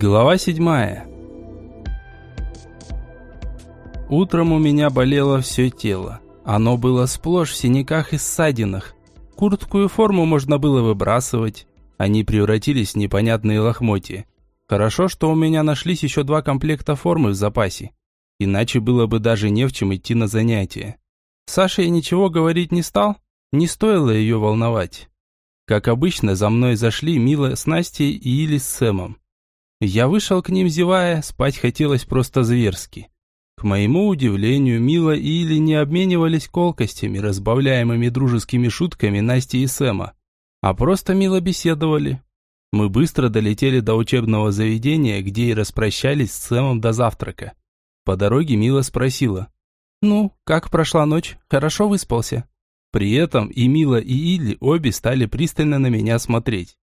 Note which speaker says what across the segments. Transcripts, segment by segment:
Speaker 1: Глава седьмая. Утром у меня болело все тело. Оно было сплошь в синяках и ссадинах. Куртку и форму можно было выбрасывать. Они превратились в непонятные лохмотья. Хорошо, что у меня нашлись еще два комплекта формы в запасе. Иначе было бы даже не в чем идти на занятия. Саше я ничего говорить не стал. Не стоило ее волновать. Как обычно, за мной зашли Мила с Настей и Или с Сэмом. Я вышел к ним, зевая, спать хотелось просто зверски. К моему удивлению, Мила и Или не обменивались колкостями, разбавляемыми дружескими шутками Насти и Сэма, а просто мило беседовали. Мы быстро долетели до учебного заведения, где и распрощались с Сэмом до завтрака. По дороге Мила спросила, «Ну, как прошла ночь? Хорошо выспался?» При этом и Мила, и Или обе стали пристально на меня смотреть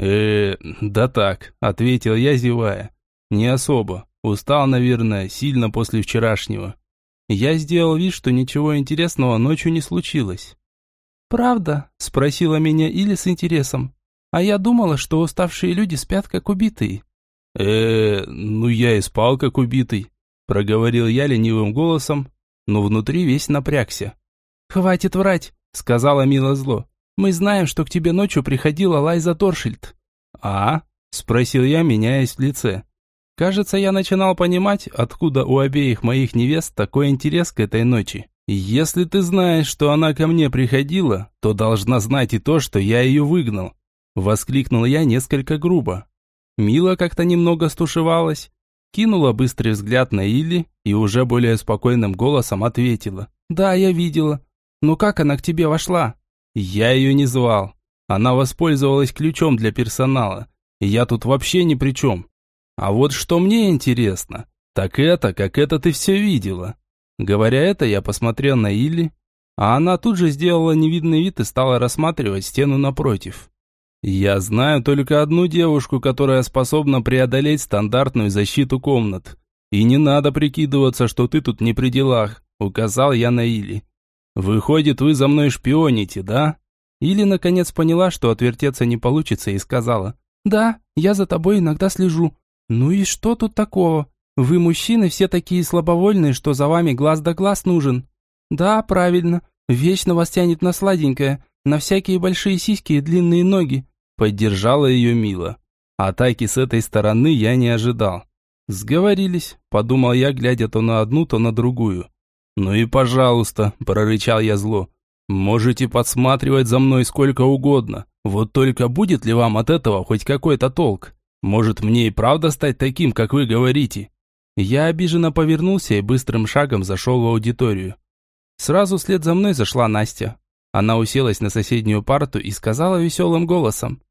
Speaker 1: э да так», — ответил я, зевая. «Не особо. Устал, наверное, сильно после вчерашнего». Я сделал вид, что ничего интересного ночью не случилось. «Правда?» – спросила меня Или с интересом. «А я думала, что уставшие люди спят как убитые». э ну я и спал как убитый», – проговорил я ленивым голосом, но внутри весь напрягся. «Хватит врать», – сказала Мила зло. Мы знаем, что к тебе ночью приходила Лайза Торшильд». «А?» – спросил я, меняясь в лице. Кажется, я начинал понимать, откуда у обеих моих невест такой интерес к этой ночи. Если ты знаешь, что она ко мне приходила, то должна знать и то, что я ее выгнал. Воскликнул я несколько грубо. Мила как-то немного стушевалась, кинула быстрый взгляд на Илли и уже более спокойным голосом ответила. «Да, я видела. Но как она к тебе вошла?» Я ее не звал. Она воспользовалась ключом для персонала. Я тут вообще ни при чем. А вот что мне интересно, так это, как это ты все видела. Говоря это, я посмотрел на Илли, а она тут же сделала невидный вид и стала рассматривать стену напротив. Я знаю только одну девушку, которая способна преодолеть стандартную защиту комнат. И не надо прикидываться, что ты тут не при делах, указал я на Илли. «Выходит, вы за мной шпионите, да?» Или, наконец, поняла, что отвертеться не получится, и сказала, «Да, я за тобой иногда слежу». «Ну и что тут такого? Вы, мужчины, все такие слабовольные, что за вами глаз да глаз нужен». «Да, правильно. Вечно вас тянет на сладенькое, на всякие большие сиськи и длинные ноги». Поддержала ее Мила. Атаки с этой стороны я не ожидал. «Сговорились», – подумал я, глядя то на одну, то на другую. «Ну и пожалуйста», – прорычал я зло. «Можете подсматривать за мной сколько угодно. Вот только будет ли вам от этого хоть какой-то толк? Может, мне и правда стать таким, как вы говорите?» Я обиженно повернулся и быстрым шагом зашел в аудиторию. Сразу вслед за мной зашла Настя. Она уселась на соседнюю парту и сказала веселым голосом.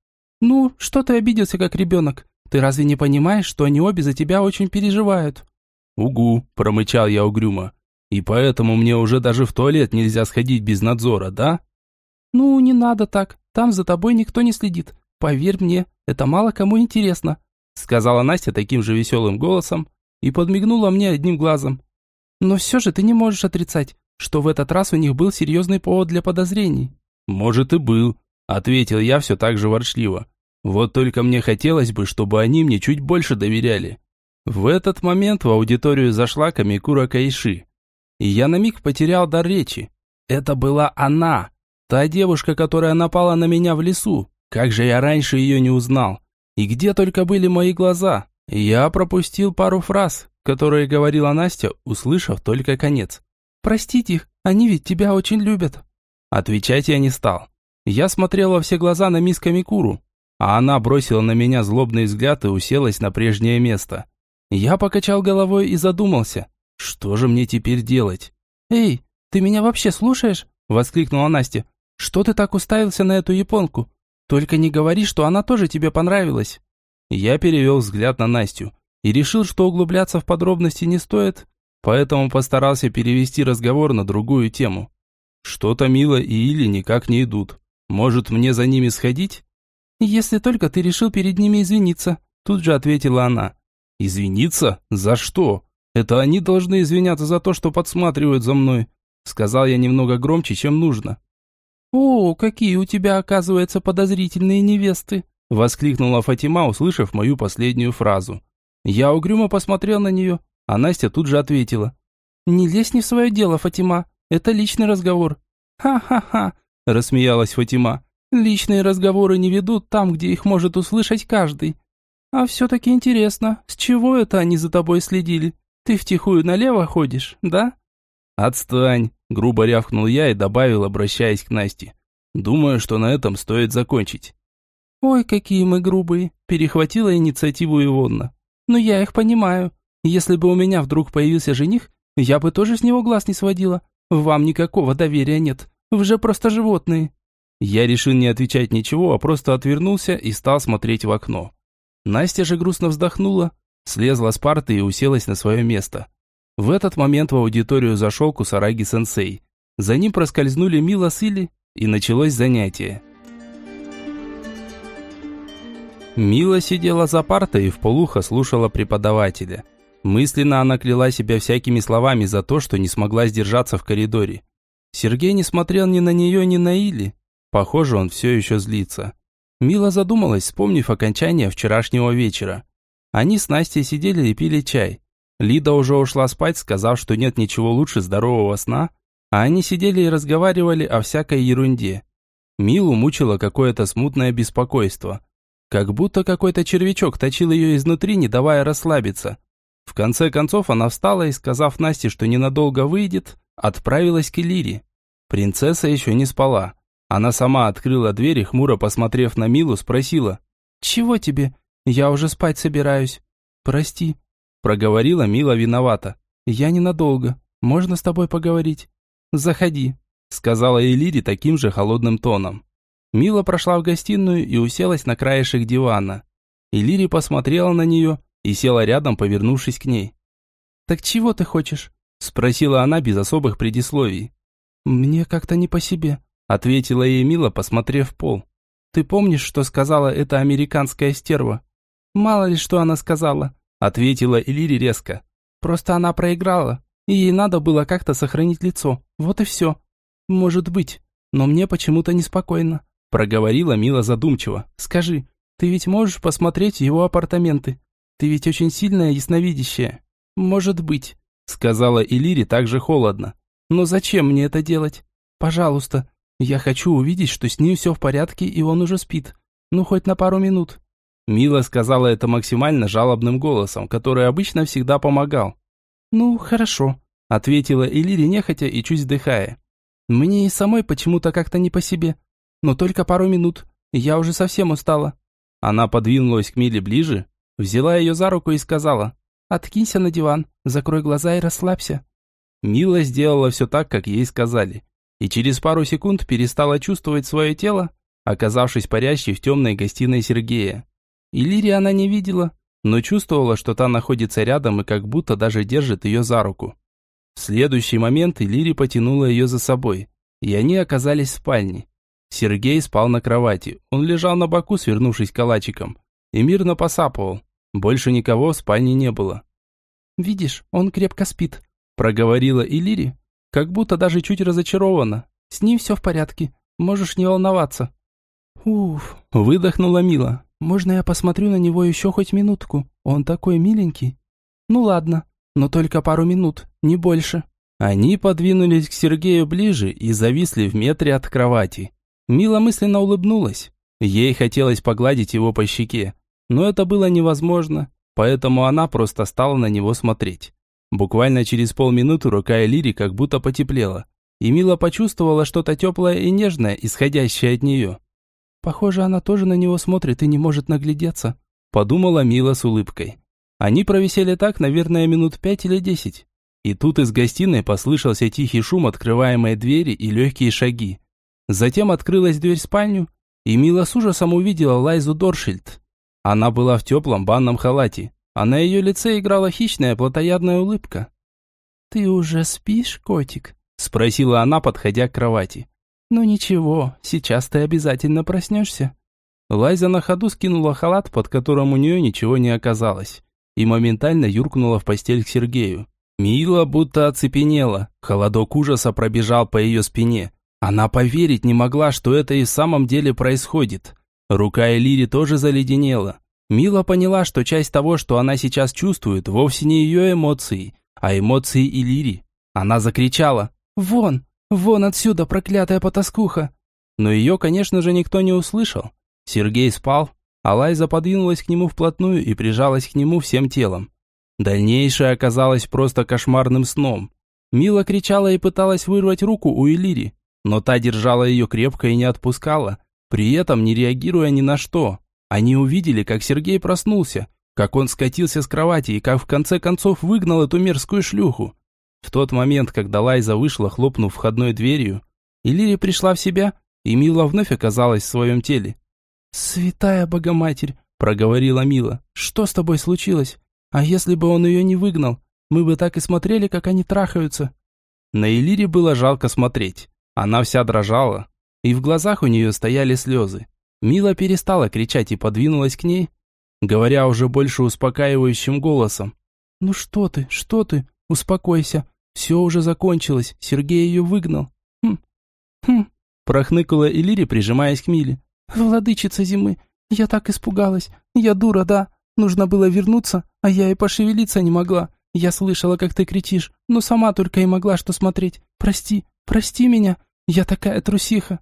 Speaker 1: «Ну, что ты обиделся, как ребенок? Ты разве не понимаешь, что они обе за тебя очень переживают?» «Угу», – промычал я угрюмо. И поэтому мне уже даже в туалет нельзя сходить без надзора, да? Ну, не надо так. Там за тобой никто не следит. Поверь мне, это мало кому интересно, сказала Настя таким же веселым голосом и подмигнула мне одним глазом. Но все же ты не можешь отрицать, что в этот раз у них был серьезный повод для подозрений. Может и был, ответил я все так же ворчливо. Вот только мне хотелось бы, чтобы они мне чуть больше доверяли. В этот момент в аудиторию зашла Камикура Кайши и я на миг потерял дар речи. Это была она, та девушка, которая напала на меня в лесу. Как же я раньше ее не узнал? И где только были мои глаза? Я пропустил пару фраз, которые говорила Настя, услышав только конец. «Простите их, они ведь тебя очень любят». Отвечать я не стал. Я смотрел во все глаза на мисс Камикуру, а она бросила на меня злобный взгляд и уселась на прежнее место. Я покачал головой и задумался. Что же мне теперь делать? Эй, ты меня вообще слушаешь? Воскликнула Настя. Что ты так уставился на эту японку? Только не говори, что она тоже тебе понравилась. Я перевел взгляд на Настю и решил, что углубляться в подробности не стоит, поэтому постарался перевести разговор на другую тему. Что-то Мила и Или никак не идут. Может, мне за ними сходить? Если только ты решил перед ними извиниться, тут же ответила она. Извиниться? За что? Это они должны извиняться за то, что подсматривают за мной», сказал я немного громче, чем нужно. «О, какие у тебя, оказывается, подозрительные невесты», – воскликнула Фатима, услышав мою последнюю фразу. Я угрюмо посмотрел на нее, а Настя тут же ответила. «Не лезь не в свое дело, Фатима, это личный разговор». «Ха-ха-ха», – рассмеялась Фатима. «Личные разговоры не ведут там, где их может услышать каждый. А все-таки интересно, с чего это они за тобой следили? Ты втихую налево ходишь, да?»
Speaker 2: «Отстань!» – грубо рявкнул я и добавил, обращаясь к Насте. «Думаю, что на этом стоит закончить».
Speaker 1: «Ой, какие мы грубые!» – перехватила инициативу Ивонна. «Но я их понимаю. Если бы у меня вдруг появился жених, я бы тоже с него глаз не сводила. Вам никакого доверия нет. Вы же просто животные».
Speaker 2: Я решил не отвечать ничего, а просто отвернулся и стал смотреть в окно. Настя же грустно вздохнула, слезла с парты и уселась на свое место. В этот момент в аудиторию зашел Кусараги-сенсей. За ним проскользнули Мила с Или, и началось занятие. Мила сидела за партой и вполуха слушала преподавателя. Мысленно она кляла себя всякими словами за то, что не смогла сдержаться в коридоре. Сергей не смотрел ни на нее, ни на Или. Похоже, он все еще злится. Мила задумалась, вспомнив окончание вчерашнего вечера. Они с Настей сидели и пили чай. Лида уже ушла спать, сказав, что нет ничего лучше здорового сна, а они сидели и разговаривали о всякой ерунде. Милу мучило какое-то смутное беспокойство. Как будто какой-то червячок точил ее изнутри, не давая расслабиться. В конце концов она встала и, сказав Насте, что ненадолго выйдет, отправилась к Элире. Принцесса еще не спала. Она сама открыла дверь и, хмуро посмотрев на Милу, спросила. «Чего тебе? Я уже спать собираюсь». «Прости», Проговорила Мила виновата. «Я ненадолго. Можно с тобой поговорить?» «Заходи», сказала Элири таким же холодным тоном. Мила прошла в гостиную и уселась на краешек дивана. Элири посмотрела на нее и села рядом, повернувшись к ней. «Так чего ты хочешь?» спросила она без особых предисловий. «Мне как-то не по себе», ответила ей Мила, посмотрев в пол. «Ты помнишь, что сказала эта американская стерва?» «Мало ли, что она сказала. Ответила Элири резко. Просто она проиграла, и ей надо было как-то сохранить лицо. Вот и все. Может быть, но мне почему-то неспокойно. Проговорила Мила задумчиво. Скажи, ты ведь можешь посмотреть его апартаменты? Ты ведь очень сильная ясновидящая. Может быть, сказала Элири также холодно. Но зачем мне это делать? Пожалуйста, я хочу увидеть, что с ним все в порядке и он уже спит. Ну, хоть на пару минут. Мила сказала это максимально жалобным голосом, который обычно всегда помогал. «Ну, хорошо», – ответила Элири нехотя и чуть вздыхая. «Мне и самой почему-то как-то не по себе. Но только пару минут. Я уже совсем устала». Она подвинулась к Миле ближе, взяла ее за руку и сказала, «Откинься на диван, закрой глаза и расслабься». Мила сделала все так, как ей сказали, и через пару секунд перестала чувствовать свое тело, оказавшись парящей в темной гостиной Сергея. Иллирии она не видела, но чувствовала, что та находится рядом и как будто даже держит ее за руку. В следующий момент Иллири потянула ее за собой, и они оказались в спальне. Сергей спал на кровати, он лежал на боку, свернувшись калачиком, и мирно посапывал. Больше никого в спальне не было. «Видишь, он крепко спит», – проговорила Иллири, как будто даже чуть разочарована. «С ним все в порядке, можешь не волноваться». «Уф», – выдохнула Мила. Можно я посмотрю на него еще хоть минутку? Он такой миленький. Ну ладно, но только пару минут, не больше. Они подвинулись к Сергею ближе и зависли в метре от кровати. Мила мысленно улыбнулась. Ей хотелось погладить его по щеке, но это было невозможно, поэтому она просто стала на него смотреть. Буквально через полминуты рука Элири как будто потеплела, и Мила почувствовала что-то теплое и нежное, исходящее от нее. Похоже, она тоже на него смотрит и не может наглядеться», – подумала Мила с улыбкой. Они провисели так, наверное, минут пять или десять. И тут из гостиной послышался тихий шум открываемой двери и легкие шаги. Затем открылась дверь в спальню, и Мила с ужасом увидела Лайзу Доршильд. Она была в теплом банном халате, а на ее лице играла хищная плотоядная улыбка. «Ты уже спишь, котик?» – спросила она, подходя к кровати. «Ну ничего, сейчас ты обязательно проснешься». Лайза на ходу скинула халат, под которым у нее ничего не оказалось, и моментально юркнула в постель к Сергею. Мила будто оцепенела, холодок ужаса пробежал по ее спине. Она поверить не могла, что это и в самом деле происходит. Рука Элири тоже заледенела. Мила поняла, что часть того, что она сейчас чувствует, вовсе не ее эмоции, а эмоции Элири. Она закричала «Вон! Вон отсюда, проклятая потаскуха!» Но ее, конечно же, никто не услышал. Сергей спал, а Лайза подвинулась к нему вплотную и прижалась к нему всем телом. Дальнейшее оказалось просто кошмарным сном. Мила кричала и пыталась вырвать руку у Элири, но та держала ее крепко и не отпускала, при этом не реагируя ни на что. Они увидели, как Сергей проснулся, как он скатился с кровати и как в конце концов выгнал эту мерзкую шлюху. В тот момент, когда Лайза вышла, хлопнув входной дверью, Иллирия пришла в себя, и Мила вновь оказалась в своем теле. «Святая Богоматерь!» – проговорила Мила. «Что с тобой случилось? А если бы он ее не выгнал, мы бы так и смотрели, как они трахаются». На Элире было жалко смотреть. Она вся дрожала, и в глазах у нее стояли слезы. Мила перестала кричать и подвинулась к ней, говоря уже больше успокаивающим голосом. «Ну что ты, что ты? Успокойся. Все уже закончилось. Сергей ее выгнал». «Хм, хм», прохныкала Элири, прижимаясь к Миле. «Владычица зимы, я так испугалась. Я дура, да. Нужно было вернуться, а я и пошевелиться не могла. Я слышала, как ты кричишь, но сама только и могла что смотреть. Прости, прости меня. Я такая трусиха».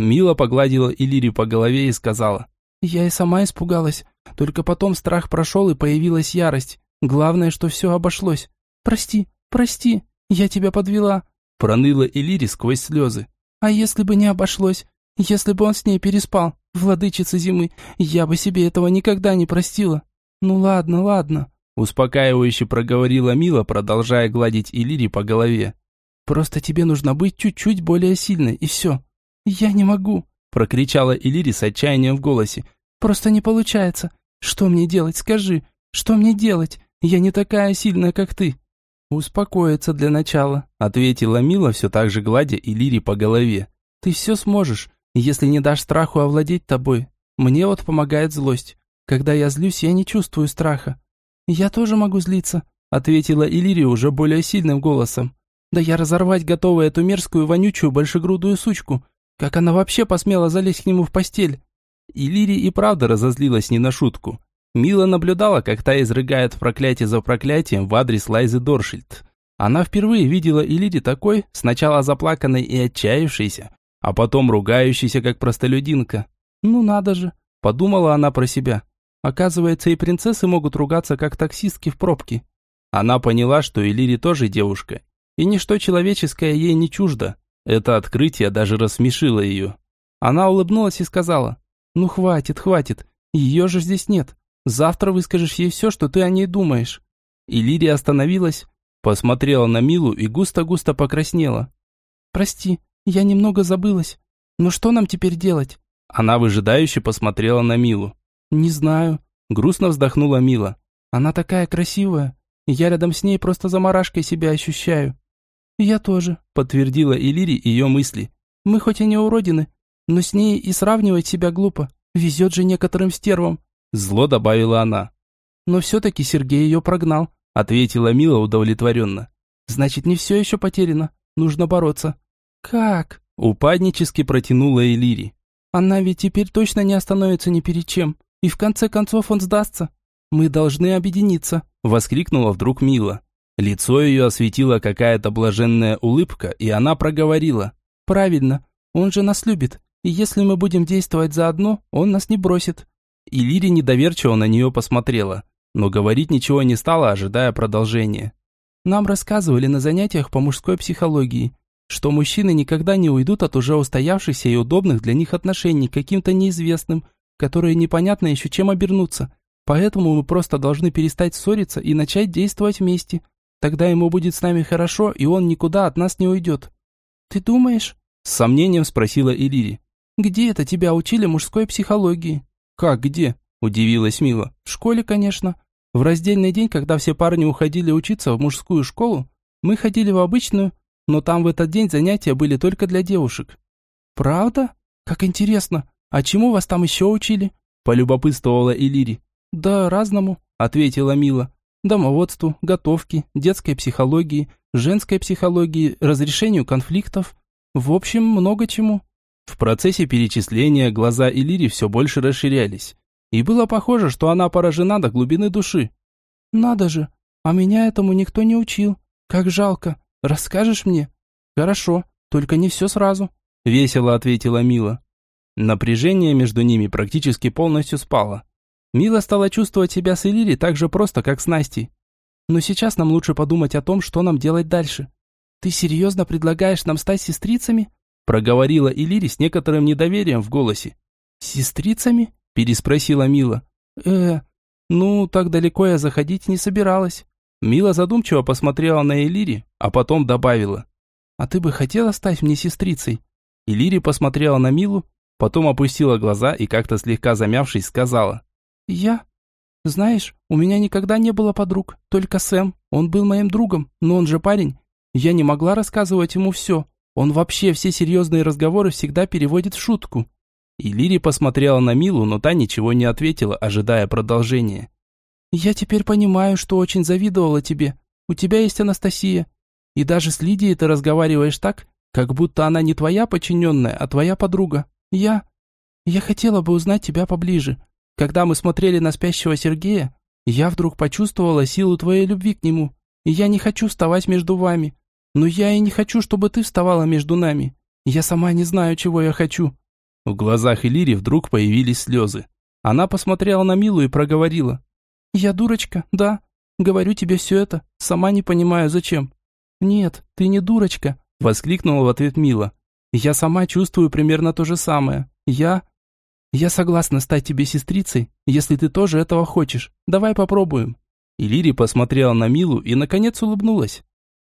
Speaker 2: Мила погладила Иллири по голове и сказала. «Я и сама испугалась. Только потом страх прошел и появилась ярость. Главное, что все обошлось. Прости, прости, я тебя подвела». Проныла Иллири сквозь слезы. «А если бы не обошлось? Если бы он с ней переспал, владычица зимы, я бы себе этого никогда не простила». «Ну ладно, ладно», успокаивающе проговорила Мила, продолжая гладить Иллири по голове. «Просто тебе нужно быть чуть-чуть более сильной, и все. «Я не могу!» – прокричала Элири с отчаянием в голосе. «Просто не получается. Что мне делать, скажи? Что мне делать? Я не такая сильная, как ты». «Успокоиться для начала», – ответила Мила, все так же гладя Элири по голове. «Ты все сможешь, если не дашь страху овладеть тобой. Мне вот помогает злость. Когда я злюсь, я не чувствую страха». «Я тоже могу злиться», – ответила Элири уже более сильным голосом. «Да я разорвать готова эту мерзкую, вонючую, большегрудую сучку. Как она вообще посмела залезть к нему в постель? И Лири и правда разозлилась не на шутку. Мила наблюдала, как та изрыгает проклятие за проклятием в адрес Лайзы Доршильд. Она впервые видела Илири такой, сначала заплаканной и отчаявшейся, а потом ругающейся, как простолюдинка. «Ну надо же», – подумала она про себя. Оказывается, и принцессы могут ругаться, как таксистки в пробке. Она поняла, что Илири тоже девушка, и ничто человеческое ей не чуждо. Это открытие даже рассмешило ее. Она улыбнулась и сказала, «Ну хватит, хватит, ее же здесь нет. Завтра выскажешь ей все, что ты о ней думаешь». И Лирия остановилась, посмотрела на Милу и густо-густо покраснела. «Прости, я немного забылась. Но что нам теперь делать?» Она выжидающе посмотрела на Милу. «Не знаю», — грустно вздохнула Мила. «Она такая красивая. Я рядом с ней просто заморашкой себя ощущаю. «Я тоже», — подтвердила Илири ее мысли. «Мы хоть и не уродины, но с ней и сравнивать себя глупо. Везет же некоторым стервам», — зло добавила она. «Но все-таки Сергей ее прогнал», — ответила Мила удовлетворенно. «Значит, не все еще потеряно. Нужно бороться». «Как?» — упаднически протянула Элири. «Она ведь теперь точно не остановится ни перед чем, и в конце концов он сдастся. Мы должны объединиться», — воскликнула вдруг Мила. Лицо ее осветила какая-то блаженная улыбка, и она проговорила. «Правильно, он же нас любит, и если мы будем действовать заодно, он нас не бросит». И Лири недоверчиво на нее посмотрела, но говорить ничего не стала, ожидая продолжения. «Нам рассказывали на занятиях по мужской психологии, что мужчины никогда не уйдут от уже устоявшихся и удобных для них отношений к каким-то неизвестным, которые непонятно еще чем обернуться. Поэтому мы просто должны перестать ссориться и начать действовать вместе. Тогда ему будет с нами хорошо, и он никуда от нас не уйдет». «Ты думаешь?» С сомнением спросила Ирири. «Где это тебя учили мужской психологии?» «Как где?» Удивилась Мила. «В школе, конечно. В раздельный день, когда все парни уходили учиться в мужскую школу, мы ходили в обычную, но там в этот день занятия были только для девушек». «Правда? Как интересно. А чему вас там еще учили?» Полюбопытствовала Илири. «Да разному», ответила Мила домоводству, готовке, детской психологии, женской психологии, разрешению конфликтов. В общем, много чему. В процессе перечисления глаза Илири все больше расширялись. И было похоже, что она поражена до глубины души.
Speaker 3: «Надо же, а меня этому никто не учил. Как жалко. Расскажешь мне?» «Хорошо, только не все сразу», — весело ответила Мила.
Speaker 2: Напряжение между ними практически полностью спало. Мила стала чувствовать себя с Элири так же просто, как с Настей.
Speaker 3: «Но сейчас нам лучше подумать о том, что нам делать дальше. Ты серьезно предлагаешь нам стать сестрицами?»
Speaker 2: Проговорила Элири с некоторым недоверием в голосе.
Speaker 3: «Сестрицами?» – переспросила Мила. «Э, ну, так далеко я заходить не собиралась».
Speaker 2: Мила задумчиво посмотрела на Элири, а потом добавила.
Speaker 3: «А ты бы хотела стать мне сестрицей?»
Speaker 2: Элири посмотрела на Милу, потом опустила глаза и как-то слегка замявшись сказала.
Speaker 3: «Я? Знаешь, у меня никогда не было подруг, только Сэм. Он был моим другом, но он же парень. Я не могла рассказывать ему все. Он вообще все серьезные разговоры всегда переводит в шутку».
Speaker 2: И Лири посмотрела на Милу, но та ничего не ответила, ожидая продолжения.
Speaker 3: «Я теперь понимаю, что очень завидовала тебе. У тебя есть Анастасия. И даже с Лидией ты разговариваешь так, как будто она не твоя подчиненная, а твоя подруга. Я... Я хотела бы узнать тебя поближе. Когда мы смотрели на спящего Сергея, я вдруг почувствовала силу твоей любви к нему, и я не хочу вставать между вами. Но я и не хочу, чтобы ты вставала между нами. Я сама не знаю, чего я хочу».
Speaker 2: В глазах Элири вдруг появились слезы. Она посмотрела на Милу и проговорила.
Speaker 3: «Я дурочка, да. Говорю тебе все это, сама не понимаю, зачем». «Нет, ты не дурочка», — воскликнула в ответ Мила. «Я сама чувствую примерно то же самое. Я... Я согласна стать тебе сестрицей, если ты тоже этого хочешь. Давай попробуем».
Speaker 2: И Лири посмотрела на Милу и, наконец, улыбнулась.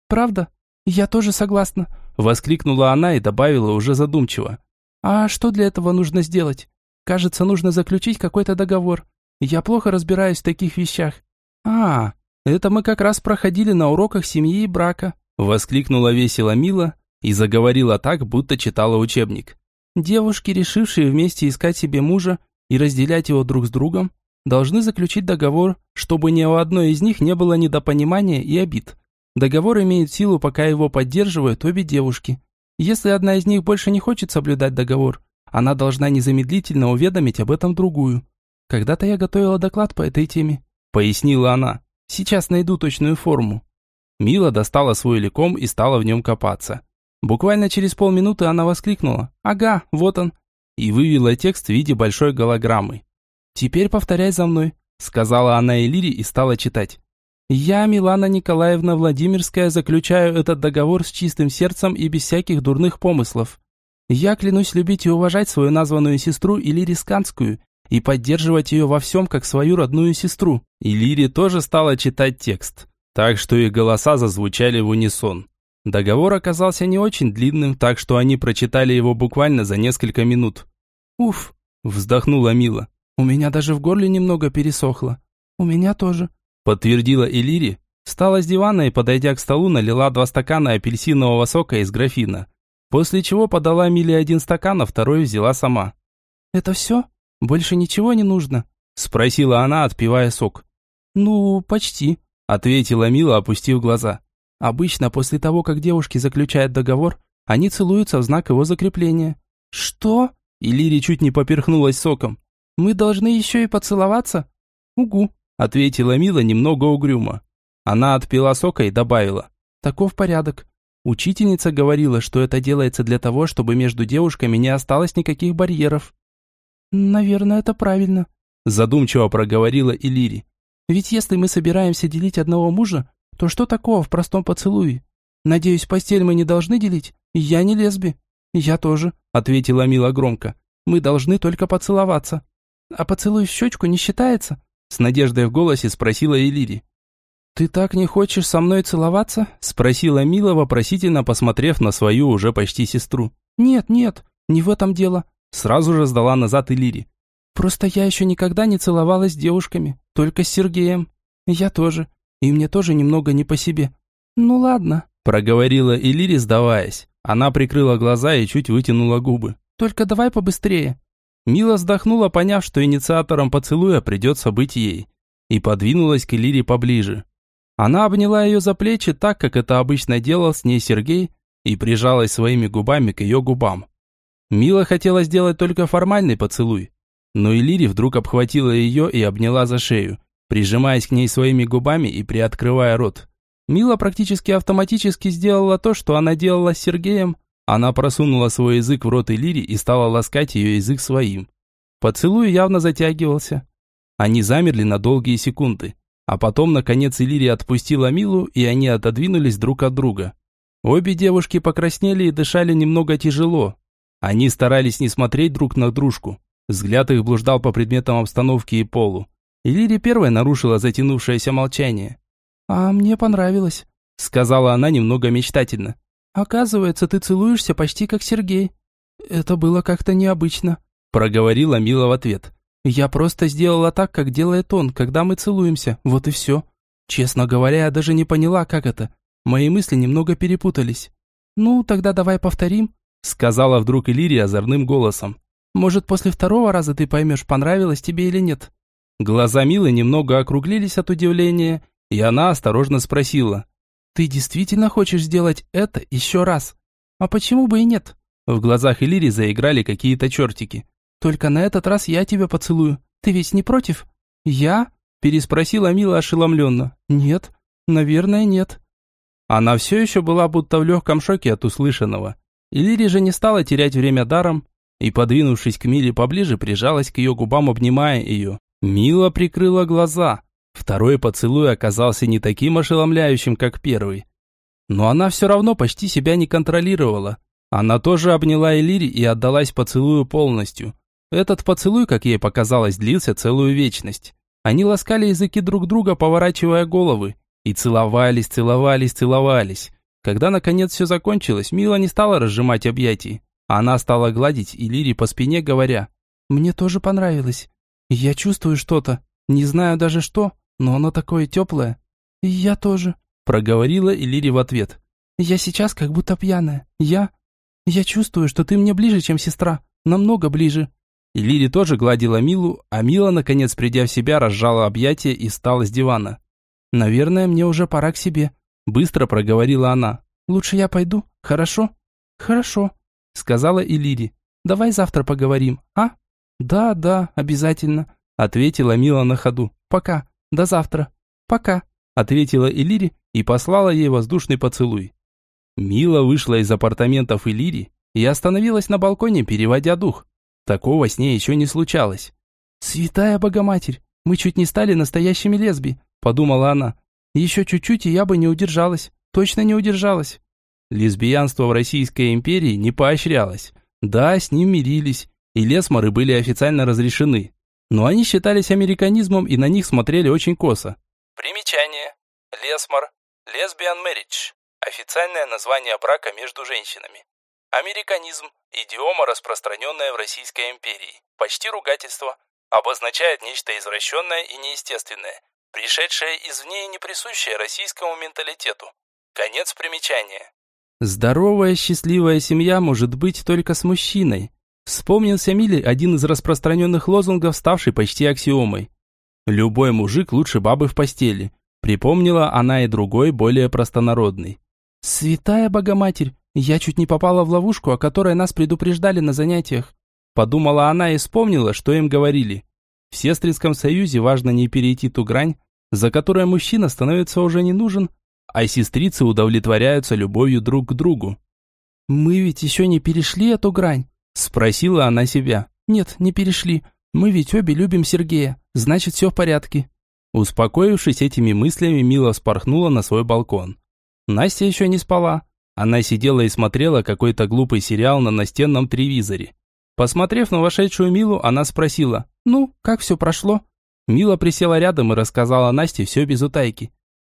Speaker 3: «Правда? «Я тоже согласна», –
Speaker 2: воскликнула она и добавила уже задумчиво.
Speaker 3: «А что для этого нужно сделать? Кажется, нужно заключить какой-то договор. Я плохо разбираюсь в таких вещах».
Speaker 2: «А, это мы как раз проходили на уроках семьи и брака», – воскликнула весело Мила и заговорила так, будто читала учебник.
Speaker 3: «Девушки, решившие вместе искать себе мужа и разделять его друг с другом, должны заключить договор, чтобы ни у одной из них не было недопонимания и обид. Договор имеет силу, пока его поддерживают обе девушки. Если одна из них больше не хочет соблюдать договор, она должна незамедлительно уведомить об этом другую. Когда-то я готовила доклад по этой теме, пояснила она. Сейчас найду точную форму.
Speaker 2: Мила достала свой ликом и стала в нем копаться. Буквально через полминуты она воскликнула «Ага, вот он!» и вывела текст в виде большой голограммы.
Speaker 3: «Теперь повторяй за мной», сказала она Элире и стала читать. Я, Милана Николаевна Владимирская, заключаю этот договор с чистым сердцем и без всяких дурных помыслов. Я клянусь любить и уважать свою названную сестру Илири Сканскую и поддерживать ее во всем, как свою родную сестру».
Speaker 2: Илири тоже стала читать текст, так что их голоса зазвучали в унисон. Договор оказался не очень длинным, так что они прочитали его буквально за несколько минут.
Speaker 3: «Уф!» – вздохнула Мила. «У меня даже в горле немного пересохло». «У меня тоже»,
Speaker 2: подтвердила Элири, встала с дивана и, подойдя к столу, налила два стакана апельсинового сока из графина, после чего подала Миле один стакан, а второй взяла сама.
Speaker 3: «Это все? Больше ничего не нужно?»
Speaker 2: спросила она, отпивая сок.
Speaker 3: «Ну, почти», ответила Мила, опустив глаза. «Обычно после того, как девушки заключают договор, они целуются в знак его закрепления».
Speaker 2: «Что?» Илири чуть не поперхнулась соком.
Speaker 3: «Мы должны еще и поцеловаться?»
Speaker 2: «Угу», ответила Мила немного угрюмо. Она отпила сока и добавила.
Speaker 3: Таков порядок. Учительница говорила, что это делается для того, чтобы между девушками не осталось никаких барьеров. Наверное, это правильно, задумчиво проговорила Илири. Ведь если мы собираемся делить одного мужа, то что такого в простом поцелуе? Надеюсь, постель мы не должны делить? Я не лесби. Я тоже, ответила Мила громко. Мы должны только поцеловаться. А поцелуй в щечку не считается?
Speaker 2: С надеждой в голосе спросила Элири.
Speaker 3: «Ты так не хочешь со мной целоваться?»
Speaker 2: Спросила Мила, вопросительно посмотрев на свою уже почти сестру.
Speaker 3: «Нет, нет, не в этом дело»,
Speaker 2: Сразу же сдала назад Элири.
Speaker 3: «Просто я еще никогда не целовалась с девушками, только с Сергеем. Я тоже, и мне тоже немного не по себе. Ну ладно»,
Speaker 2: проговорила Элири, сдаваясь. Она прикрыла глаза и чуть вытянула губы.
Speaker 3: «Только давай побыстрее».
Speaker 2: Мила вздохнула, поняв, что инициатором поцелуя придется быть ей, и подвинулась к Элире поближе. Она обняла ее за плечи так, как это обычно делал с ней Сергей, и прижалась своими губами к ее губам. Мила хотела сделать только формальный поцелуй. Но Элири вдруг обхватила ее и обняла за шею, прижимаясь к ней своими губами и приоткрывая рот. Мила практически автоматически сделала то, что она делала с Сергеем. Она просунула свой язык в рот Элири и стала ласкать ее язык своим. Поцелуй явно затягивался. Они замерли на долгие секунды. А потом, наконец, Иллирия отпустила Милу, и они отодвинулись друг от друга. Обе девушки покраснели и дышали немного тяжело. Они старались не смотреть друг на дружку. Взгляд их блуждал по предметам обстановки и полу. Иллирия первой нарушила затянувшееся молчание.
Speaker 3: «А мне понравилось», — сказала она немного мечтательно. «Оказывается, ты целуешься почти как Сергей. Это было как-то необычно», — проговорила Мила в ответ. Я просто сделала так, как делает он, когда мы целуемся, вот и все. Честно говоря, я даже не поняла, как это. Мои мысли немного перепутались. Ну, тогда давай повторим, сказала вдруг Элирия озорным голосом. Может, после второго раза ты поймешь, понравилось тебе или нет.
Speaker 2: Глаза Милы немного округлились от удивления, и она осторожно спросила.
Speaker 3: «Ты действительно хочешь сделать это еще раз? А почему бы и нет?»
Speaker 2: В глазах Элири заиграли какие-то чертики.
Speaker 3: Только на этот раз я тебя поцелую. Ты ведь не против?»
Speaker 2: «Я?» – переспросила Мила ошеломленно.
Speaker 3: «Нет, наверное, нет».
Speaker 2: Она все еще была будто в легком шоке от услышанного. И Лири же не стала терять время даром, и, подвинувшись к Миле поближе, прижалась к ее губам, обнимая ее. Мила прикрыла глаза. Второй поцелуй оказался не таким ошеломляющим, как первый. Но она все равно почти себя не контролировала. Она тоже обняла Элири и отдалась поцелую полностью. Этот поцелуй, как ей показалось, длился целую вечность. Они ласкали языки друг друга, поворачивая головы. И целовались, целовались, целовались. Когда наконец все закончилось, Мила не стала разжимать объятий. Она стала гладить Илири по спине, говоря,
Speaker 3: «Мне тоже понравилось. Я чувствую что-то. Не знаю даже что, но оно такое теплое». «Я тоже», – проговорила Илири в ответ. «Я сейчас как будто пьяная. Я... Я чувствую, что ты мне ближе, чем сестра. Намного ближе».
Speaker 2: И Лири тоже гладила Милу, а Мила, наконец придя в себя, разжала объятия и встала с дивана.
Speaker 3: «Наверное, мне уже пора к себе», – быстро проговорила она. «Лучше я пойду, хорошо?» «Хорошо», – сказала Илири. «Давай завтра поговорим, а?» «Да, да, обязательно», – ответила Мила на ходу. «Пока, до завтра, пока», – ответила Илири и послала ей воздушный поцелуй.
Speaker 2: Мила вышла из апартаментов Илири и остановилась на балконе, переводя дух. Такого с ней еще не случалось.
Speaker 3: «Святая Богоматерь, мы чуть не стали настоящими лесби», – подумала она. «Еще чуть-чуть, и я бы не удержалась. Точно не удержалась».
Speaker 2: Лесбиянство в Российской империи не поощрялось. Да, с ним мирились, и лесморы были официально разрешены. Но они считались американизмом и на них смотрели очень косо.
Speaker 1: Примечание. Лесмор. Lesbian marriage. Официальное название брака между женщинами. Американизм – идиома, распространенная в Российской империи. Почти ругательство. Обозначает нечто извращенное и неестественное, пришедшее извне и не присущее российскому менталитету. Конец примечания.
Speaker 2: Здоровая, счастливая семья может быть только с мужчиной. Вспомнился Миле один из распространенных лозунгов, ставший почти аксиомой. «Любой мужик лучше бабы в постели», припомнила она и другой, более простонародный.
Speaker 3: «Святая Богоматерь, я чуть не попала в ловушку, о которой нас предупреждали на занятиях».
Speaker 2: Подумала она и вспомнила, что им говорили. В сестринском союзе важно не перейти ту грань, за которой мужчина становится уже не нужен, а сестрицы удовлетворяются любовью друг к другу.
Speaker 3: «Мы ведь еще не перешли эту грань?» – спросила она себя. «Нет, не перешли. Мы ведь обе любим Сергея. Значит, все в порядке».
Speaker 2: Успокоившись этими мыслями, Мила спорхнула на свой балкон. Настя еще не спала. Она сидела и смотрела какой-то глупый сериал на настенном телевизоре. Посмотрев на вошедшую Милу, она спросила, «Ну, как все прошло?» Мила присела рядом и рассказала Насте все без утайки.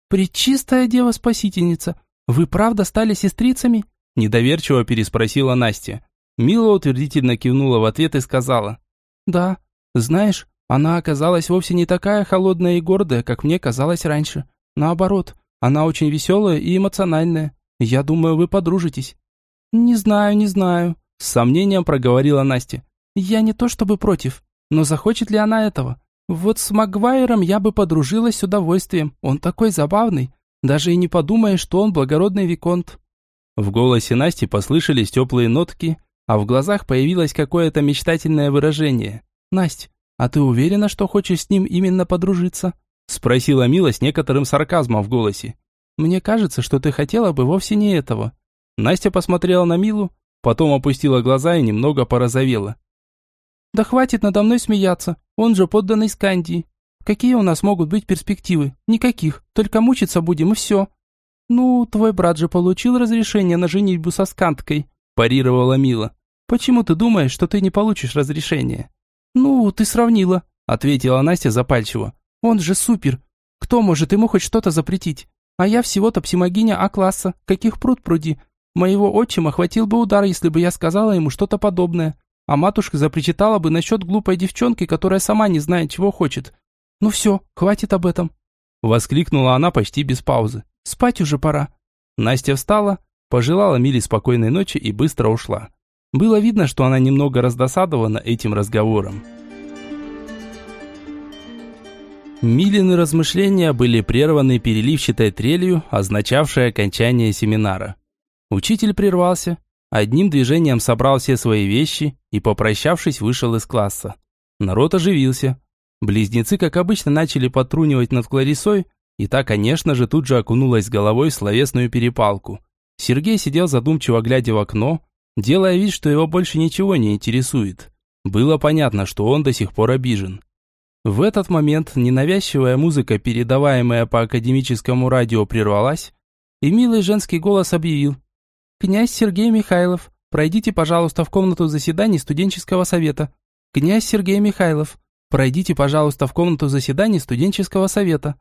Speaker 3: «Пречистая дева-спасительница, вы правда стали сестрицами?»
Speaker 2: Недоверчиво переспросила Настя. Мила утвердительно кивнула в ответ и сказала,
Speaker 3: «Да, знаешь, она оказалась вовсе не такая холодная и гордая, как мне казалось раньше. Наоборот, она очень веселая и эмоциональная. Я думаю, вы подружитесь». «Не знаю, не знаю», – с сомнением проговорила Настя. «Я не то чтобы против, но захочет ли она этого? Вот с Магуайром я бы подружилась с удовольствием. Он такой забавный. Даже и не подумая, что он благородный виконт».
Speaker 2: В голосе Насти послышались теплые нотки,
Speaker 3: а в глазах появилось какое-то мечтательное выражение. «Насть, а ты уверена, что хочешь с ним именно подружиться?» Спросила Мила с некоторым сарказмом в голосе. «Мне кажется, что ты хотела бы вовсе не этого». Настя посмотрела на Милу, потом опустила глаза и немного порозовела. «Да хватит надо мной смеяться, он же подданный Скандии. Какие у нас могут быть перспективы? Никаких, только мучиться будем и все». «Ну, твой брат же получил разрешение на женитьбу со Скандкой», парировала Мила. «Почему ты думаешь, что ты не получишь разрешение?» «Ну, ты сравнила», ответила Настя запальчиво. «Он же супер. Кто может ему хоть что-то запретить? А я всего-то псимогиня А-класса, каких пруд пруди. Моего отчима хватил бы удар, если бы я сказала ему что-то подобное. А матушка запричитала бы насчет глупой девчонки, которая сама не знает, чего хочет. Ну все, хватит об этом. Воскликнула она почти без паузы. Спать уже пора. Настя встала, пожелала Миле спокойной ночи и быстро ушла. Было видно, что она немного раздосадована этим разговором. Милины размышления были прерваны переливчатой трелью, означавшей окончание семинара. Учитель прервался, одним движением собрал все свои вещи и, попрощавшись, вышел из класса. Народ оживился. Близнецы, как обычно, начали потрунивать над Кларисой, и та, конечно же, тут же окунулась головой в словесную перепалку. Сергей сидел задумчиво глядя в окно, делая вид, что его больше ничего не интересует. Было понятно, что он до сих пор обижен. В этот момент ненавязчивая музыка, передаваемая по академическому радио, прервалась, и милый женский голос объявил «Князь Сергей Михайлов, пройдите, пожалуйста, в комнату заседаний студенческого совета. Князь Сергей Михайлов, пройдите, пожалуйста, в комнату заседаний студенческого совета».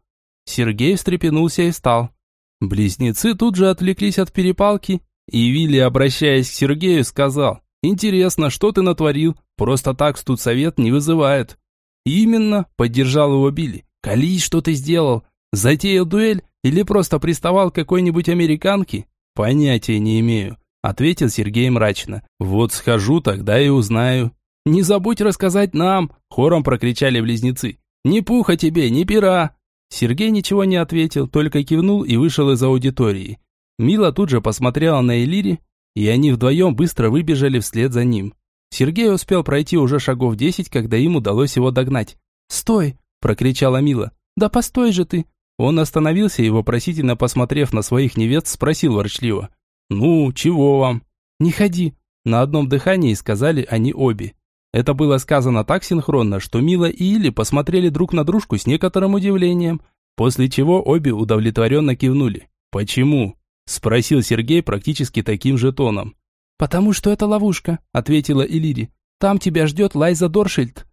Speaker 3: Сергей встрепенулся и встал. Близнецы тут же отвлеклись от перепалки, и Вилли, обращаясь к Сергею, сказал, «Интересно, что ты натворил? Просто так студсовет не вызывает». «Именно», — поддержал его Билли, «колись, что ты сделал. Затеял дуэль или просто приставал к какой-нибудь американке?» «Понятия не имею», — ответил Сергей мрачно. «Вот схожу, тогда и узнаю». «Не забудь рассказать нам!» — хором прокричали близнецы. «Ни пуха тебе, ни пера!» Сергей ничего не ответил, только кивнул и вышел из аудитории. Мила тут же посмотрела на Элири, и они вдвоем быстро выбежали вслед за ним. Сергей успел пройти уже шагов десять, когда им удалось его догнать. «Стой!» – прокричала Мила. «Да постой же ты!» Он остановился и, вопросительно посмотрев на своих невест, спросил ворчливо. «Ну, чего вам?» «Не ходи!» На одном дыхании сказали они обе. Это было сказано так синхронно, что Мила и Или посмотрели друг на дружку с некоторым удивлением, после чего обе удовлетворенно кивнули. «Почему?» – спросил Сергей практически таким же тоном. «Потому что это ловушка», – ответила Илири. «Там тебя ждет Лайза Доршильд».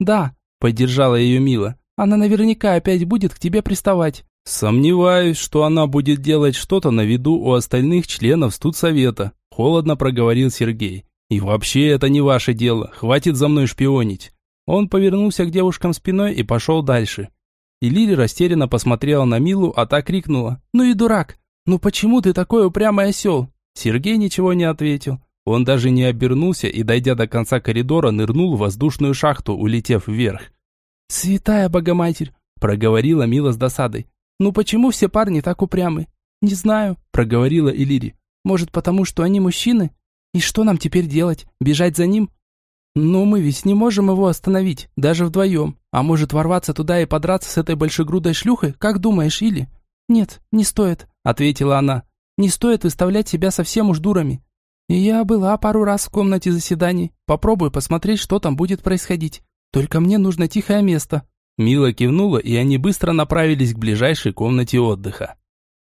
Speaker 3: «Да», – поддержала ее Мила. Она наверняка опять будет к тебе приставать. Сомневаюсь, что она будет делать что-то на виду у остальных членов студсовета, холодно проговорил Сергей. И вообще это не ваше дело, хватит за мной шпионить. Он повернулся к девушкам спиной и пошел дальше. И Лили растерянно посмотрела на Милу, а та крикнула. «Ну и дурак! Ну почему ты такой упрямый осел?» Сергей ничего не ответил. Он даже не обернулся и, дойдя до конца коридора, нырнул в воздушную шахту, улетев вверх. «Святая Богоматерь!» – проговорила Мила с досадой. «Ну почему все парни так упрямы?» «Не знаю», – проговорила Элири. «Может, потому что они мужчины? И что нам теперь делать? Бежать за ним?» «Но мы ведь не можем его остановить, даже вдвоем. А может, ворваться туда и подраться с этой большегрудой шлюхой? Как думаешь, Или?» «Нет, не стоит», – ответила она. «Не стоит выставлять себя совсем уж дурами. Я была пару раз в комнате заседаний. Попробую посмотреть, что там будет происходить. Только мне нужно тихое место». Мила кивнула, и они быстро направились к ближайшей комнате отдыха.